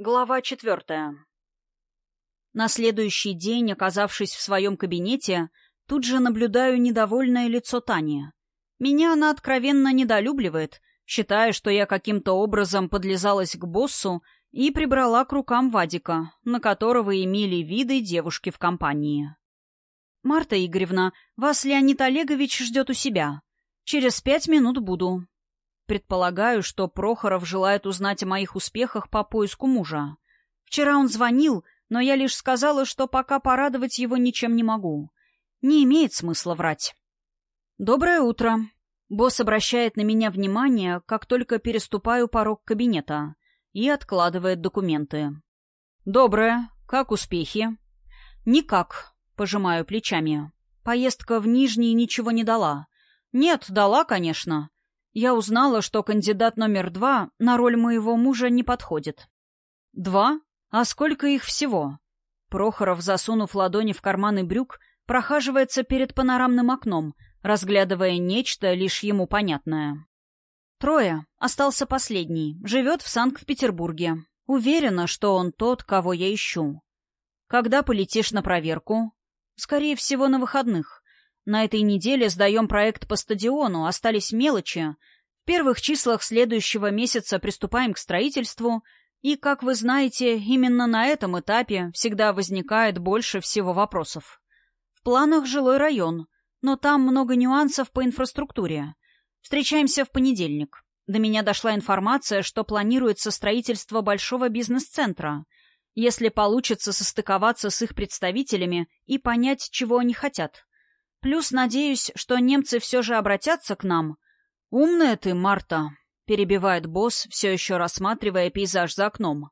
Глава четвертая. На следующий день, оказавшись в своем кабинете, тут же наблюдаю недовольное лицо Тани. Меня она откровенно недолюбливает, считая, что я каким-то образом подлезалась к боссу и прибрала к рукам Вадика, на которого имели виды девушки в компании. «Марта Игоревна, вас Леонид Олегович ждет у себя. Через пять минут буду», Предполагаю, что Прохоров желает узнать о моих успехах по поиску мужа. Вчера он звонил, но я лишь сказала, что пока порадовать его ничем не могу. Не имеет смысла врать. «Доброе утро». Босс обращает на меня внимание, как только переступаю порог кабинета, и откладывает документы. «Доброе. Как успехи?» «Никак», — пожимаю плечами. Поездка в Нижний ничего не дала. «Нет, дала, конечно я узнала, что кандидат номер два на роль моего мужа не подходит. Два? А сколько их всего? Прохоров, засунув ладони в карманы брюк, прохаживается перед панорамным окном, разглядывая нечто лишь ему понятное. Трое. Остался последний. Живет в Санкт-Петербурге. Уверена, что он тот, кого я ищу. Когда полетишь на проверку? Скорее всего, на выходных. На этой неделе сдаем проект по стадиону, остались мелочи. В первых числах следующего месяца приступаем к строительству, и, как вы знаете, именно на этом этапе всегда возникает больше всего вопросов. В планах жилой район, но там много нюансов по инфраструктуре. Встречаемся в понедельник. До меня дошла информация, что планируется строительство большого бизнес-центра. Если получится состыковаться с их представителями и понять, чего они хотят. Плюс надеюсь, что немцы все же обратятся к нам. «Умная ты, Марта», — перебивает босс, все еще рассматривая пейзаж за окном.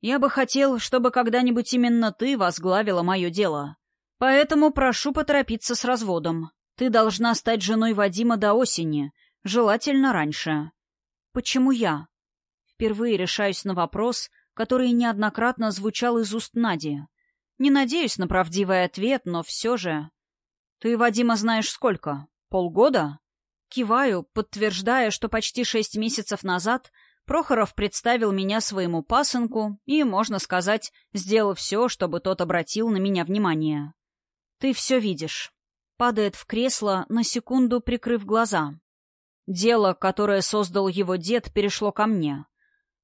«Я бы хотел, чтобы когда-нибудь именно ты возглавила мое дело. Поэтому прошу поторопиться с разводом. Ты должна стать женой Вадима до осени, желательно раньше». «Почему я?» Впервые решаюсь на вопрос, который неоднократно звучал из уст Нади. Не надеюсь на правдивый ответ, но все же... «Ты Вадима знаешь сколько? Полгода?» Киваю, подтверждая, что почти шесть месяцев назад Прохоров представил меня своему пасынку и, можно сказать, сделал все, чтобы тот обратил на меня внимание. «Ты все видишь». Падает в кресло, на секунду прикрыв глаза. Дело, которое создал его дед, перешло ко мне.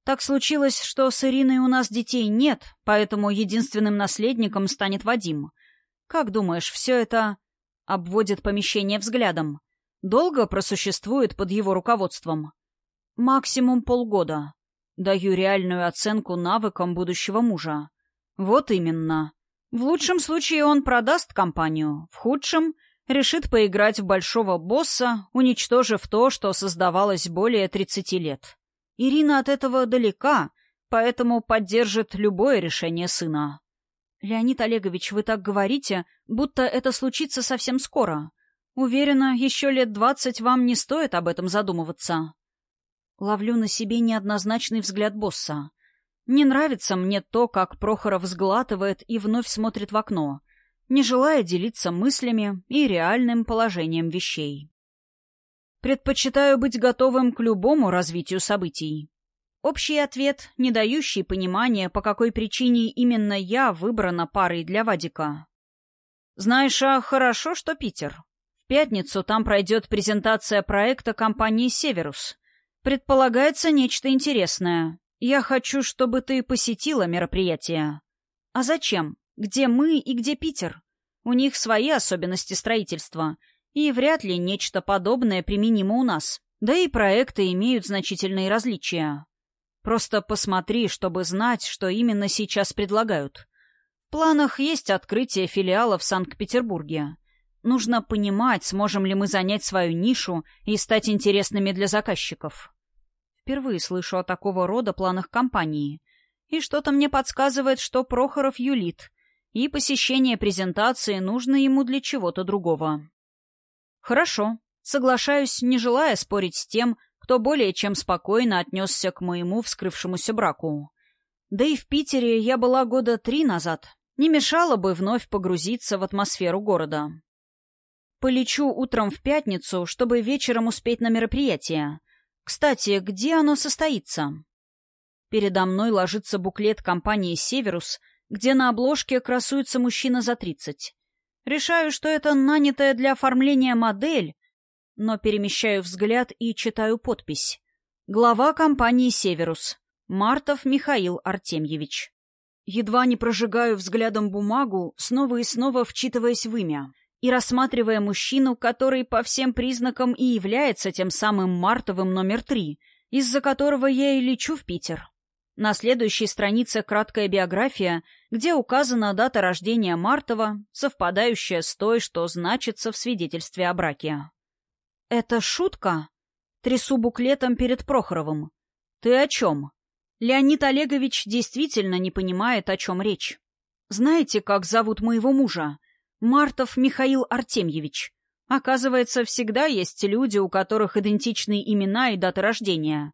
Так случилось, что с Ириной у нас детей нет, поэтому единственным наследником станет Вадим. Как думаешь, все это Обводит помещение взглядом. Долго просуществует под его руководством? Максимум полгода. Даю реальную оценку навыкам будущего мужа. Вот именно. В лучшем случае он продаст компанию, в худшем — решит поиграть в большого босса, уничтожив то, что создавалось более 30 лет. Ирина от этого далека, поэтому поддержит любое решение сына. «Леонид Олегович, вы так говорите, будто это случится совсем скоро. Уверена, еще лет двадцать вам не стоит об этом задумываться». Ловлю на себе неоднозначный взгляд босса. Не нравится мне то, как Прохоров сглатывает и вновь смотрит в окно, не желая делиться мыслями и реальным положением вещей. Предпочитаю быть готовым к любому развитию событий. Общий ответ, не дающий понимания, по какой причине именно я выбрана парой для Вадика. Знаешь, а хорошо, что Питер. В пятницу там пройдет презентация проекта компании «Северус». Предполагается нечто интересное. Я хочу, чтобы ты посетила мероприятие. А зачем? Где мы и где Питер? У них свои особенности строительства, и вряд ли нечто подобное применимо у нас. Да и проекты имеют значительные различия. Просто посмотри, чтобы знать, что именно сейчас предлагают. В планах есть открытие филиала в Санкт-Петербурге. Нужно понимать, сможем ли мы занять свою нишу и стать интересными для заказчиков. Впервые слышу о такого рода планах компании. И что-то мне подсказывает, что Прохоров юлит, и посещение презентации нужно ему для чего-то другого. Хорошо, соглашаюсь, не желая спорить с тем, кто более чем спокойно отнесся к моему вскрывшемуся браку. Да и в Питере я была года три назад. Не мешало бы вновь погрузиться в атмосферу города. Полечу утром в пятницу, чтобы вечером успеть на мероприятие. Кстати, где оно состоится? Передо мной ложится буклет компании «Северус», где на обложке красуется мужчина за тридцать. Решаю, что это нанятая для оформления модель, но перемещаю взгляд и читаю подпись. Глава компании «Северус». Мартов Михаил Артемьевич. Едва не прожигаю взглядом бумагу, снова и снова вчитываясь в имя и рассматривая мужчину, который по всем признакам и является тем самым Мартовым номер три, из-за которого я и лечу в Питер. На следующей странице краткая биография, где указана дата рождения Мартова, совпадающая с той, что значится в свидетельстве о браке. «Это шутка?» Трясу буклетом перед Прохоровым. «Ты о чем?» Леонид Олегович действительно не понимает, о чем речь. «Знаете, как зовут моего мужа? Мартов Михаил Артемьевич. Оказывается, всегда есть люди, у которых идентичные имена и даты рождения».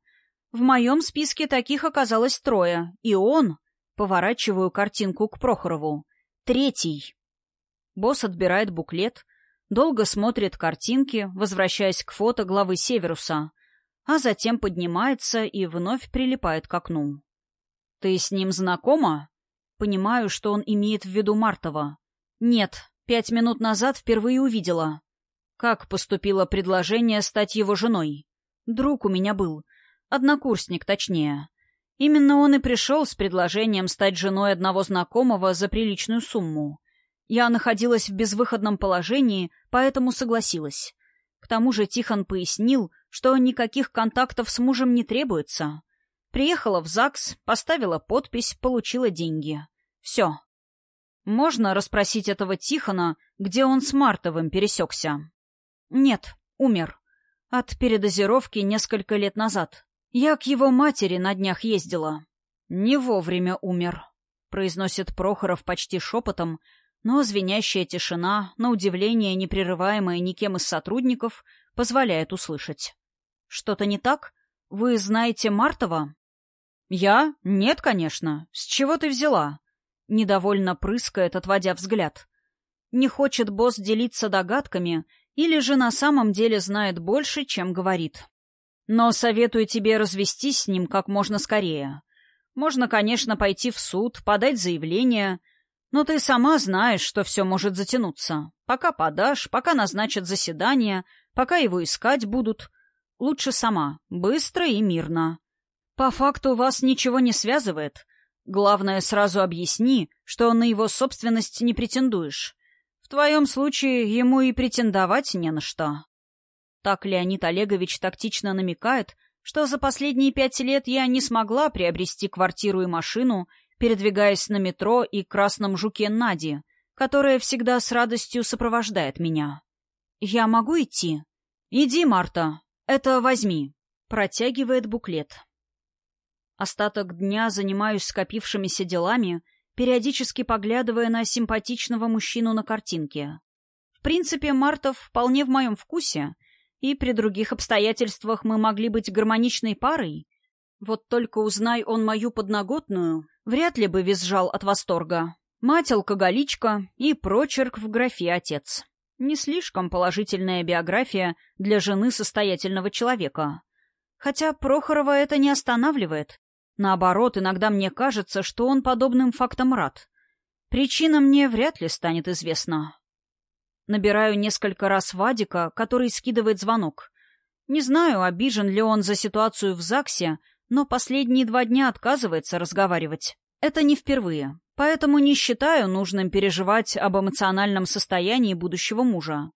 В моем списке таких оказалось трое, и он... Поворачиваю картинку к Прохорову. Третий. Босс отбирает буклет, долго смотрит картинки, возвращаясь к фото главы Северуса, а затем поднимается и вновь прилипает к окну. «Ты с ним знакома?» Понимаю, что он имеет в виду Мартова. «Нет, пять минут назад впервые увидела». Как поступило предложение стать его женой? Друг у меня был, Однокурсник, точнее. Именно он и пришел с предложением стать женой одного знакомого за приличную сумму. Я находилась в безвыходном положении, поэтому согласилась. К тому же Тихон пояснил, что никаких контактов с мужем не требуется. Приехала в ЗАГС, поставила подпись, получила деньги. Все. Можно расспросить этого Тихона, где он с Мартовым пересекся? Нет, умер. От передозировки несколько лет назад. «Я к его матери на днях ездила. Не вовремя умер», — произносит Прохоров почти шепотом, но звенящая тишина, на удивление не прерываемая никем из сотрудников, позволяет услышать. «Что-то не так? Вы знаете Мартова?» «Я? Нет, конечно. С чего ты взяла?» Недовольно прыскает, отводя взгляд. Не хочет босс делиться догадками или же на самом деле знает больше, чем говорит. Но советую тебе развестись с ним как можно скорее. Можно, конечно, пойти в суд, подать заявление, но ты сама знаешь, что все может затянуться. Пока подашь, пока назначат заседание, пока его искать будут. Лучше сама, быстро и мирно. По факту вас ничего не связывает. Главное, сразу объясни, что на его собственность не претендуешь. В твоем случае ему и претендовать не на что. Так Леонид Олегович тактично намекает, что за последние пять лет я не смогла приобрести квартиру и машину, передвигаясь на метро и красном жуке Нади, которая всегда с радостью сопровождает меня. «Я могу идти?» «Иди, Марта. Это возьми». Протягивает буклет. Остаток дня занимаюсь скопившимися делами, периодически поглядывая на симпатичного мужчину на картинке. В принципе, Мартов вполне в моем вкусе — и при других обстоятельствах мы могли быть гармоничной парой. Вот только узнай он мою подноготную, вряд ли бы визжал от восторга. Мать-алкоголичка и прочерк в графе «отец». Не слишком положительная биография для жены состоятельного человека. Хотя Прохорова это не останавливает. Наоборот, иногда мне кажется, что он подобным фактом рад. Причина мне вряд ли станет известна. Набираю несколько раз Вадика, который скидывает звонок. Не знаю, обижен ли он за ситуацию в ЗАГСе, но последние два дня отказывается разговаривать. Это не впервые, поэтому не считаю нужным переживать об эмоциональном состоянии будущего мужа.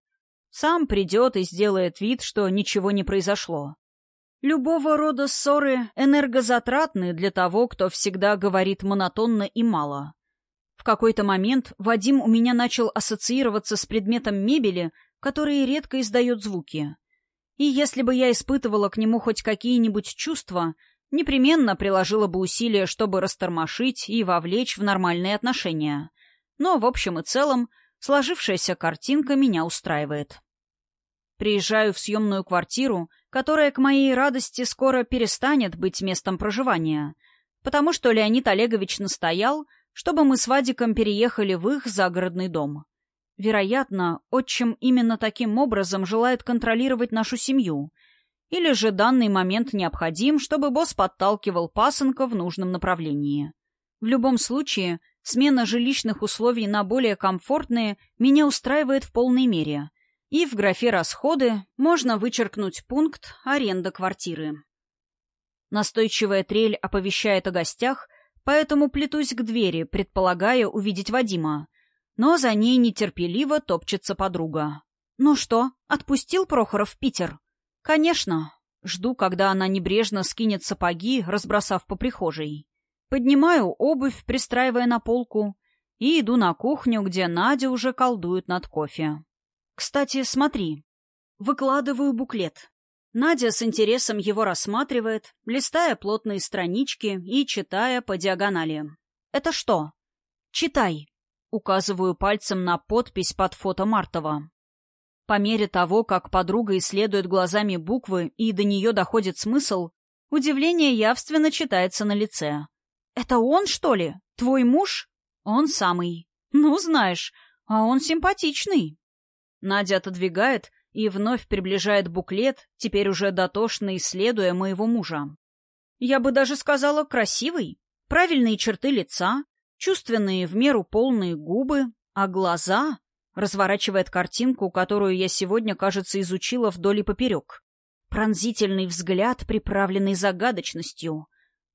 Сам придет и сделает вид, что ничего не произошло. Любого рода ссоры энергозатратны для того, кто всегда говорит монотонно и мало. В какой-то момент Вадим у меня начал ассоциироваться с предметом мебели, который редко издает звуки. И если бы я испытывала к нему хоть какие-нибудь чувства, непременно приложила бы усилия, чтобы растормошить и вовлечь в нормальные отношения. Но, в общем и целом, сложившаяся картинка меня устраивает. Приезжаю в съемную квартиру, которая, к моей радости, скоро перестанет быть местом проживания, потому что Леонид Олегович настоял, чтобы мы с Вадиком переехали в их загородный дом. Вероятно, отчим именно таким образом желает контролировать нашу семью. Или же данный момент необходим, чтобы босс подталкивал пасынка в нужном направлении. В любом случае, смена жилищных условий на более комфортные меня устраивает в полной мере. И в графе «Расходы» можно вычеркнуть пункт «Аренда квартиры». Настойчивая трель оповещает о гостях, поэтому плетусь к двери, предполагая увидеть Вадима. Но за ней нетерпеливо топчется подруга. «Ну что, отпустил Прохоров в Питер?» «Конечно». Жду, когда она небрежно скинет сапоги, разбросав по прихожей. Поднимаю обувь, пристраивая на полку, и иду на кухню, где Надя уже колдует над кофе. «Кстати, смотри». Выкладываю буклет. Надя с интересом его рассматривает, листая плотные странички и читая по диагонали. «Это что?» «Читай», — указываю пальцем на подпись под фото Мартова. По мере того, как подруга исследует глазами буквы и до нее доходит смысл, удивление явственно читается на лице. «Это он, что ли? Твой муж?» «Он самый. Ну, знаешь, а он симпатичный». Надя отодвигает и вновь приближает буклет, теперь уже дотошно исследуя моего мужа. Я бы даже сказала красивый. Правильные черты лица, чувственные в меру полные губы, а глаза разворачивает картинку, которую я сегодня, кажется, изучила вдоль и поперек. Пронзительный взгляд, приправленный загадочностью.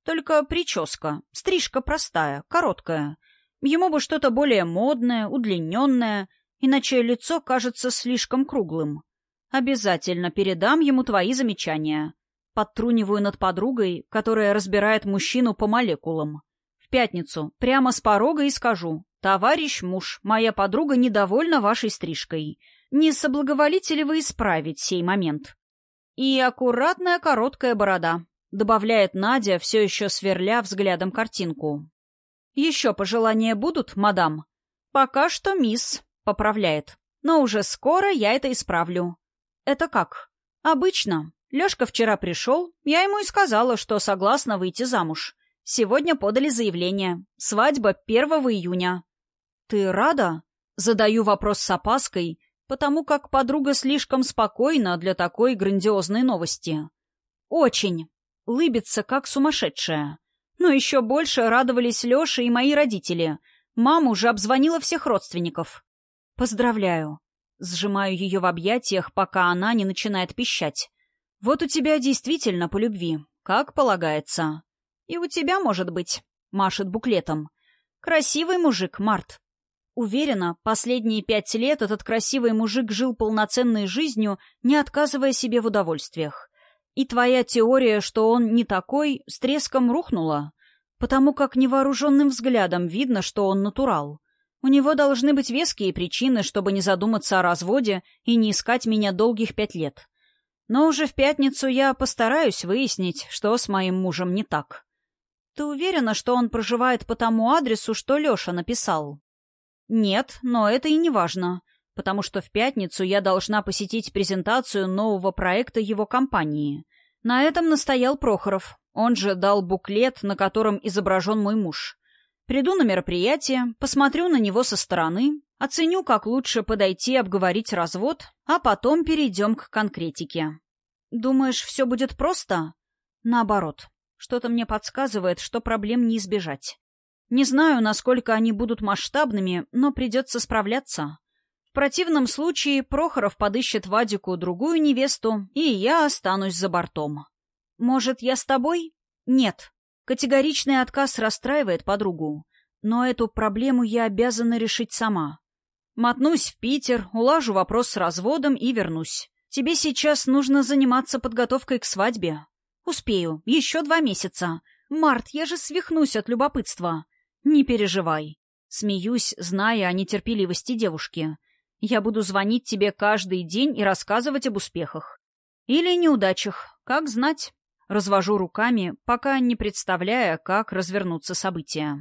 Только прическа, стрижка простая, короткая. Ему бы что-то более модное, удлиненное, иначе лицо кажется слишком круглым. Обязательно передам ему твои замечания. Подтруниваю над подругой, которая разбирает мужчину по молекулам. В пятницу, прямо с порога и скажу. «Товарищ муж, моя подруга недовольна вашей стрижкой. Не соблаговолите ли вы исправить сей момент?» «И аккуратная короткая борода», — добавляет Надя, все еще сверля взглядом картинку. «Еще пожелания будут, мадам?» «Пока что мисс», — поправляет. «Но уже скоро я это исправлю». «Это как?» «Обычно. Лешка вчера пришел, я ему и сказала, что согласна выйти замуж. Сегодня подали заявление. Свадьба 1 июня. «Ты рада?» — задаю вопрос с опаской, потому как подруга слишком спокойна для такой грандиозной новости. «Очень!» — лыбится, как сумасшедшая. Но еще больше радовались Леша и мои родители. Мама уже обзвонила всех родственников. «Поздравляю!» Сжимаю ее в объятиях, пока она не начинает пищать. «Вот у тебя действительно по любви, как полагается. И у тебя, может быть», — машет буклетом. «Красивый мужик, Март. Уверена, последние пять лет этот красивый мужик жил полноценной жизнью, не отказывая себе в удовольствиях. И твоя теория, что он не такой, с треском рухнула, потому как невооруженным взглядом видно, что он натурал. У него должны быть веские причины, чтобы не задуматься о разводе и не искать меня долгих пять лет. Но уже в пятницу я постараюсь выяснить, что с моим мужем не так. Ты уверена, что он проживает по тому адресу, что Леша написал? Нет, но это и не важно, потому что в пятницу я должна посетить презентацию нового проекта его компании. На этом настоял Прохоров. Он же дал буклет, на котором изображен мой муж. Приду на мероприятие, посмотрю на него со стороны, оценю, как лучше подойти обговорить развод, а потом перейдем к конкретике. Думаешь, все будет просто? Наоборот. Что-то мне подсказывает, что проблем не избежать. Не знаю, насколько они будут масштабными, но придется справляться. В противном случае Прохоров подыщет Вадику другую невесту, и я останусь за бортом. Может, я с тобой? Нет. Категоричный отказ расстраивает подругу. Но эту проблему я обязана решить сама. Мотнусь в Питер, улажу вопрос с разводом и вернусь. Тебе сейчас нужно заниматься подготовкой к свадьбе. Успею. Еще два месяца. Март, я же свихнусь от любопытства. «Не переживай». Смеюсь, зная о нетерпеливости девушки. «Я буду звонить тебе каждый день и рассказывать об успехах. Или неудачах, как знать». Развожу руками, пока не представляя, как развернутся события.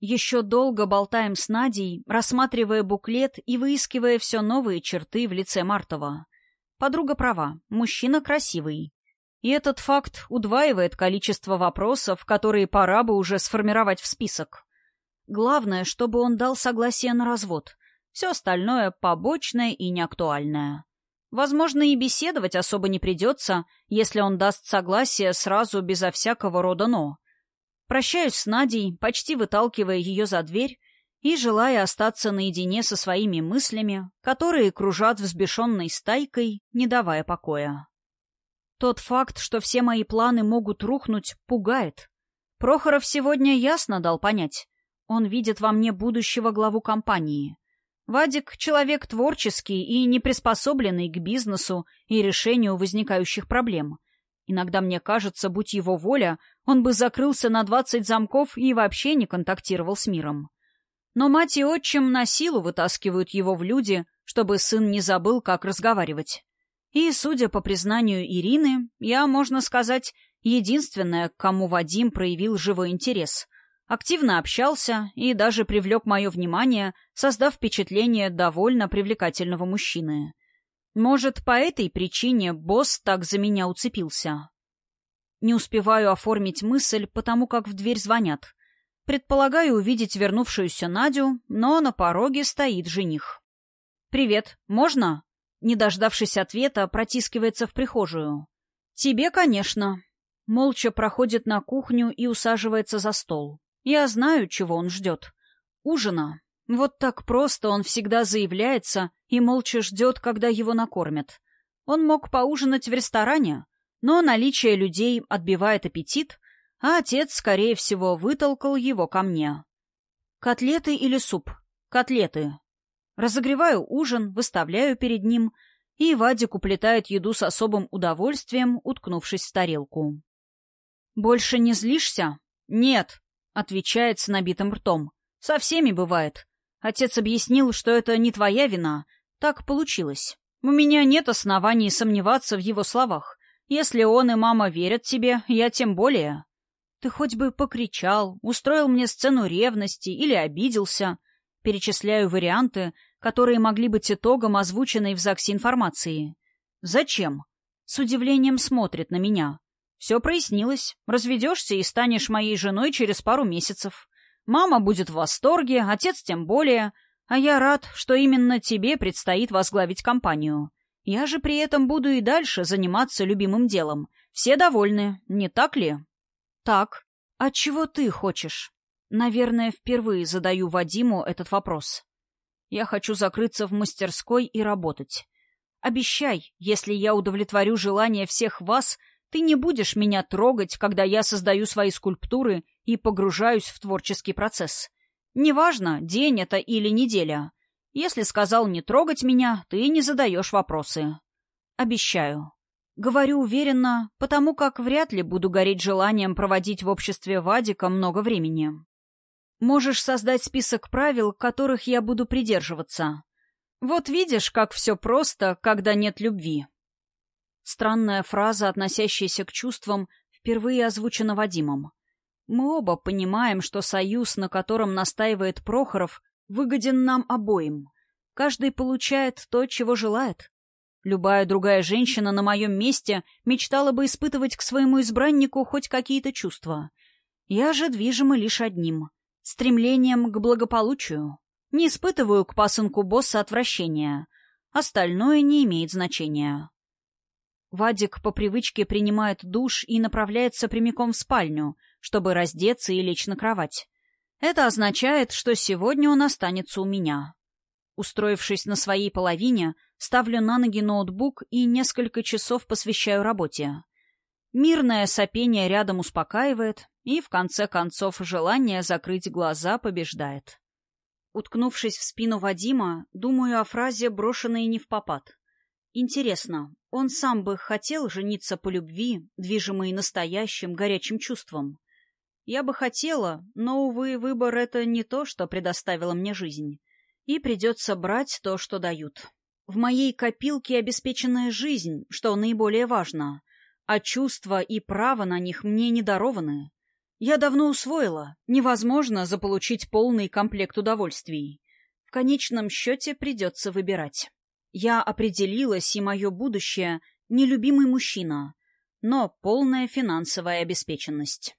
Еще долго болтаем с Надей, рассматривая буклет и выискивая все новые черты в лице Мартова. Подруга права, мужчина красивый. И этот факт удваивает количество вопросов, которые пора бы уже сформировать в список. Главное, чтобы он дал согласие на развод. Все остальное побочное и неактуальное. Возможно, и беседовать особо не придется, если он даст согласие сразу безо всякого рода «но». Прощаюсь с Надей, почти выталкивая ее за дверь и желая остаться наедине со своими мыслями, которые кружат взбешенной стайкой, не давая покоя. Тот факт, что все мои планы могут рухнуть, пугает. Прохоров сегодня ясно дал понять. Он видит во мне будущего главу компании. Вадик — человек творческий и не приспособленный к бизнесу и решению возникающих проблем. Иногда мне кажется, будь его воля, он бы закрылся на двадцать замков и вообще не контактировал с миром. Но мать и отчим на силу вытаскивают его в люди, чтобы сын не забыл, как разговаривать. И, судя по признанию Ирины, я, можно сказать, единственная, к кому Вадим проявил живой интерес — активно общался и даже привлек мое внимание, создав впечатление довольно привлекательного мужчины. Может, по этой причине босс так за меня уцепился. Не успеваю оформить мысль, потому как в дверь звонят. Предполагаю увидеть вернувшуюся Надю, но на пороге стоит жених. «Привет, можно?» Не дождавшись ответа, протискивается в прихожую. «Тебе, конечно». Молча проходит на кухню и усаживается за стол. Я знаю, чего он ждет. Ужина. Вот так просто он всегда заявляется и молча ждет, когда его накормят. Он мог поужинать в ресторане, но наличие людей отбивает аппетит, а отец, скорее всего, вытолкал его ко мне. Котлеты или суп? Котлеты. Разогреваю ужин, выставляю перед ним, и Вадик уплетает еду с особым удовольствием, уткнувшись в тарелку. «Больше не злишься?» «Нет», Отвечает с набитым ртом. Со всеми бывает. Отец объяснил, что это не твоя вина. Так получилось. У меня нет оснований сомневаться в его словах. Если он и мама верят тебе, я тем более. Ты хоть бы покричал, устроил мне сцену ревности или обиделся. Перечисляю варианты, которые могли быть итогом озвученной в ЗАГСе информации. Зачем? С удивлением смотрит на меня. Все прояснилось. Разведешься и станешь моей женой через пару месяцев. Мама будет в восторге, отец тем более. А я рад, что именно тебе предстоит возглавить компанию. Я же при этом буду и дальше заниматься любимым делом. Все довольны, не так ли? Так. А чего ты хочешь? Наверное, впервые задаю Вадиму этот вопрос. Я хочу закрыться в мастерской и работать. Обещай, если я удовлетворю желание всех вас, ты не будешь меня трогать, когда я создаю свои скульптуры и погружаюсь в творческий процесс. Неважно, день это или неделя. Если сказал не трогать меня, ты не задаешь вопросы. Обещаю. Говорю уверенно, потому как вряд ли буду гореть желанием проводить в обществе Вадика много времени. Можешь создать список правил, которых я буду придерживаться. Вот видишь, как все просто, когда нет любви. Странная фраза, относящаяся к чувствам, впервые озвучена Вадимом. Мы оба понимаем, что союз, на котором настаивает Прохоров, выгоден нам обоим. Каждый получает то, чего желает. Любая другая женщина на моем месте мечтала бы испытывать к своему избраннику хоть какие-то чувства. Я же движима лишь одним — стремлением к благополучию. Не испытываю к пасынку босса отвращения. Остальное не имеет значения. Вадик по привычке принимает душ и направляется прямиком в спальню, чтобы раздеться и лечь на кровать. Это означает, что сегодня он останется у меня. Устроившись на своей половине, ставлю на ноги ноутбук и несколько часов посвящаю работе. Мирное сопение рядом успокаивает, и, в конце концов, желание закрыть глаза побеждает. Уткнувшись в спину Вадима, думаю о фразе, брошенной не в попад. Интересно, он сам бы хотел жениться по любви, движимой настоящим горячим чувством. Я бы хотела, но, увы, выбор — это не то, что предоставила мне жизнь. И придется брать то, что дают. В моей копилке обеспеченная жизнь, что наиболее важно, а чувства и право на них мне не дарованы. Я давно усвоила, невозможно заполучить полный комплект удовольствий. В конечном счете придется выбирать. Я определилась, и мое будущее — нелюбимый мужчина, но полная финансовая обеспеченность.